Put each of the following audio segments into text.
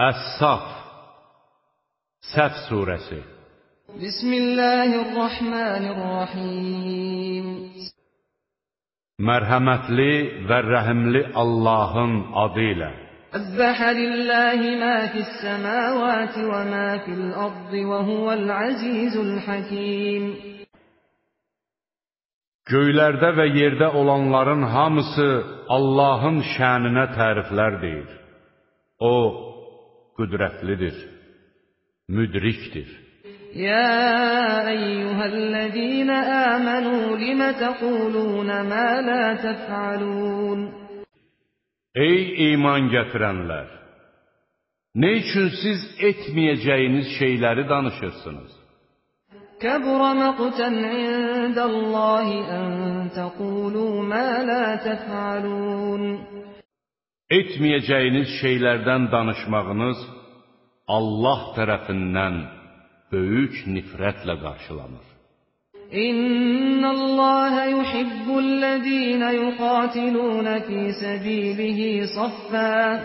Əs-Saf Səf surəsi Bismillahirrahmanirrahim. Mərhəmətli və rəhimli Allahın adı ilə. Səbbəhə lillahi ma fis-səmavati və ma fil-ardı və huvəl-əzizul hakim Göylərdə və yerdə olanların hamısı Allahın şəninə təriflər deyir. O, qüdrətlidir, müdrikdir. يا أيها الذين آمنوا لم تقولون ما لا تفعلون Ey iman gətirənlər! Nə üçün siz etməyəcəyiniz şeyləri danışırsınız? كبر مقتا عند الله أن تقولوا ما لا تفعلون etməyəcəyiniz şeylərdən danışmağınız Allah tərəfindən böyük nifrətlə qarşılanır. İnnallaha yuhibbullezina yuqatiluna fi sabilihi saffan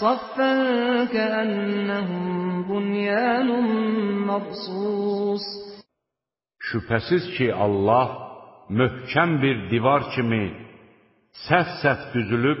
saffan kaannahum bunyanun marsus Şübhəsiz ki Allah möhkəm bir divar kimi səf-səf düzülüb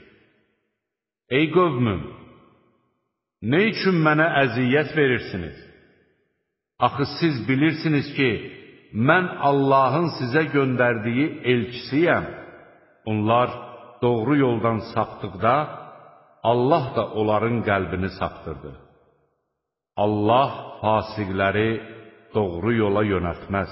Ey qövmüm, nə üçün mənə əziyyət verirsiniz? Axı siz bilirsiniz ki, mən Allahın sizə göndərdiyi elçisiyəm. Onlar doğru yoldan sapdıqda, Allah da onların qəlbini saptırdı. Allah fasiqləri doğru yola yönəltməz.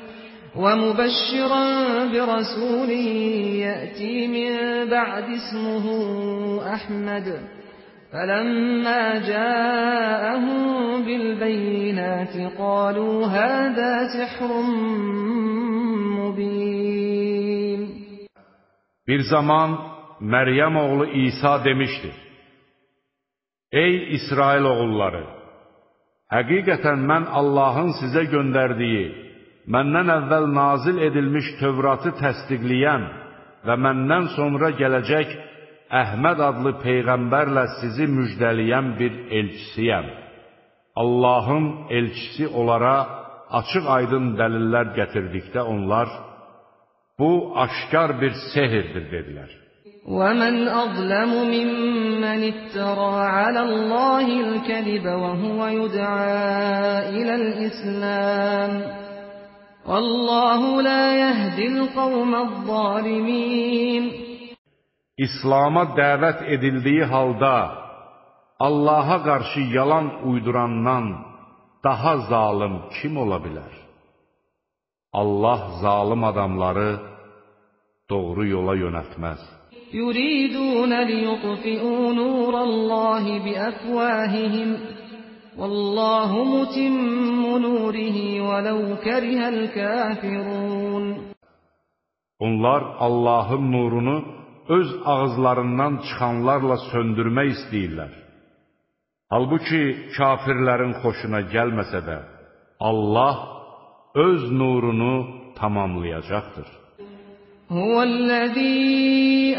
ومبشرا برسول يأتي من بعد اسمه أحمد فلما جاءهم بالبينات قالوا هذا سحر مبين Bir zaman Məryəm oğlu İsa demişdi: Ey İsrail oğulları, həqiqətən mən Allahın sizə göndərdiyi məndən əvvəl nazil edilmiş Tövratı təsdiqləyən və məndən sonra gələcək Əhməd adlı Peyğəmbərlə sizi müjdələyən bir elçisiyəm. Allahın elçisi onlara açıq-aydın dəlillər gətirdikdə onlar, bu aşkar bir sehirdir, dedilər. وَمَنْ أَظْلَمُ مِمَّنِ افْتَرَى عَلَى اللَّهِ الْكَذِبَ وَهُوَ يُدْعَى إِلَى الْإِسْلَامِ Vallahu la yehdil qavmaz-zalimin. İslam'a dəvət edildiyi halda Allah'a qarşı yalan uydurandan daha zalım kim ola bilər? Allah zalım adamları doğru yola yönəltməz. Yuridun liyutfi'u nurallahi biafwahihim Vallahu mutimmu ve lev kerihel kafirun. Onlar Allahın nurunu öz ağızlarından çıxanlarla söndürmək istəyirlər. Halbuki kafirlərin xoşuna gəlməsə də Allah öz nurunu tamamlayacaqdır. Huvellezî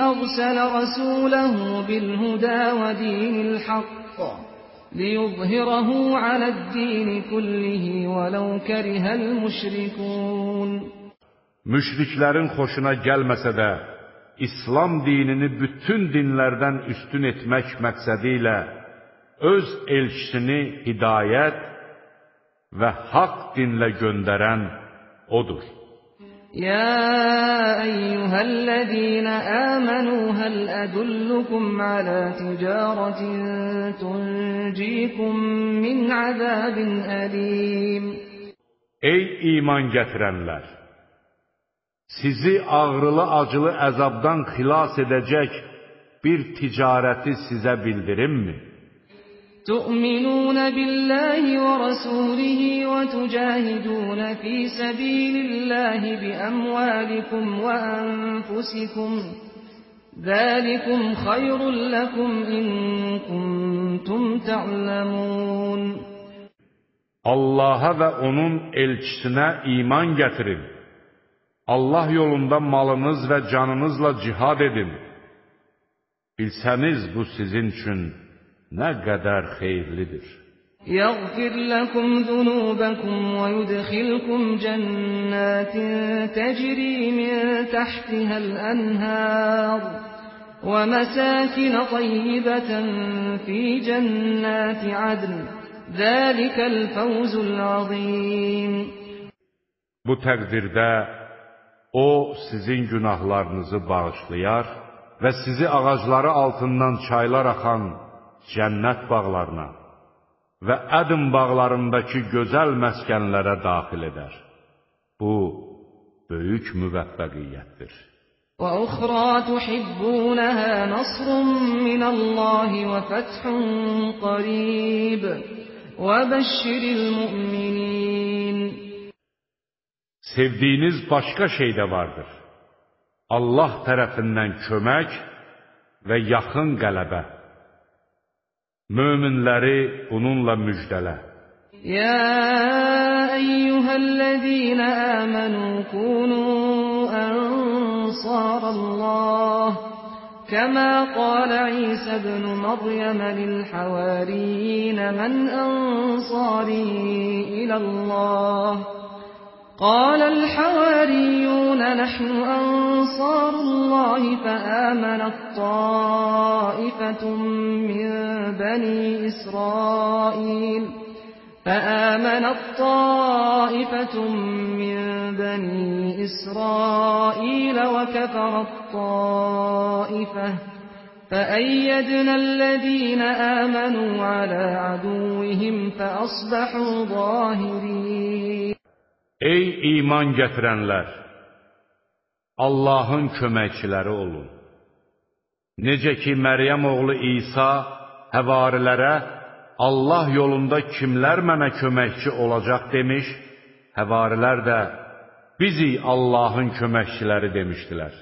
ersele rasûlehu bil-hudâ ve dînil haqq ليظهره على الدين كله ولو كره المشركون Müşriklərin xoşuna gəlməsə də, İslam dinini bütün dinlərdən üstün etmək məqsədi ilə öz elçisini hidayət və haqq dinlə göndərən odur. يا أيها الذين آمنوا هل أدلكم على تجارة تنجيكم من عذاب أليم Ey iman gətirənlər! Sizi ağrılı-acılı əzabdan xilas edəcək bir ticarəti sizə bildirimmi? تؤمنون بالله ورسوله وتجاهدون في سبيل الله بأموالكم وأنفسكم ذلكم خير لكم إن كنتم تعلمون Allaha və onun elçisinə iman gətirin. Allah yolunda malınız və canınızla cihad edin. Bilsəniz bu sizin üçün nə qədər xeyirlidir. يغفر لكم ذنوبكم ويدخلكم جنات تجري من تحتها الأنهار ومساكن طيبة في جنات عدن ذلك الفوز العظيم Bu təqdirdə O sizin günahlarınızı bağışlayar və sizi ağacları altından çaylar axan cənnət bağlarına və ədin bağlarındakı gözəl məskənlərə daxil edər. Bu, böyük müvəffəqiyyətdir. وأخرى تحبونها نصر من الله وفتح قريب وبشر المؤمنين Sevdiyiniz başqa şey də vardır. Allah tərəfindən kömək və yaxın qələbə. Möminləri bununla müjdələ. الذين آمنوا كونوا أنصار الله كما قال عيسى ابن مريم للحواريين من أنصاري إلى الله قال الحواريون نحن أنصار الله فآمنت طائفة من بني إسرائيل فآمنت طائفة من بني إسرائيل وكفرت طائفة فأيدنا الذين آمنوا على عدوهم فأصبحوا ظاهرين Ey iman gətirənlər! Allahın köməkçiləri olun. Necə ki, Məryəm oğlu İsa həvarilərə Allah yolunda kimlər mənə köməkçi olacaq demiş, həvarilər də bizi Allahın köməkçiləri demişdilər.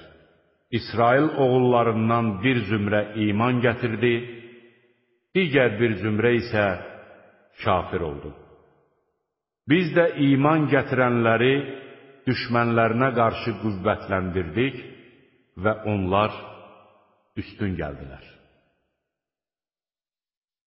İsrail oğullarından bir zümrə iman gətirdi, digər bir zümrə isə kafir oldu. Biz də iman gətirənləri düşmənlərinə qarşı qüvvətləndirdik və onlar üstün geldiler.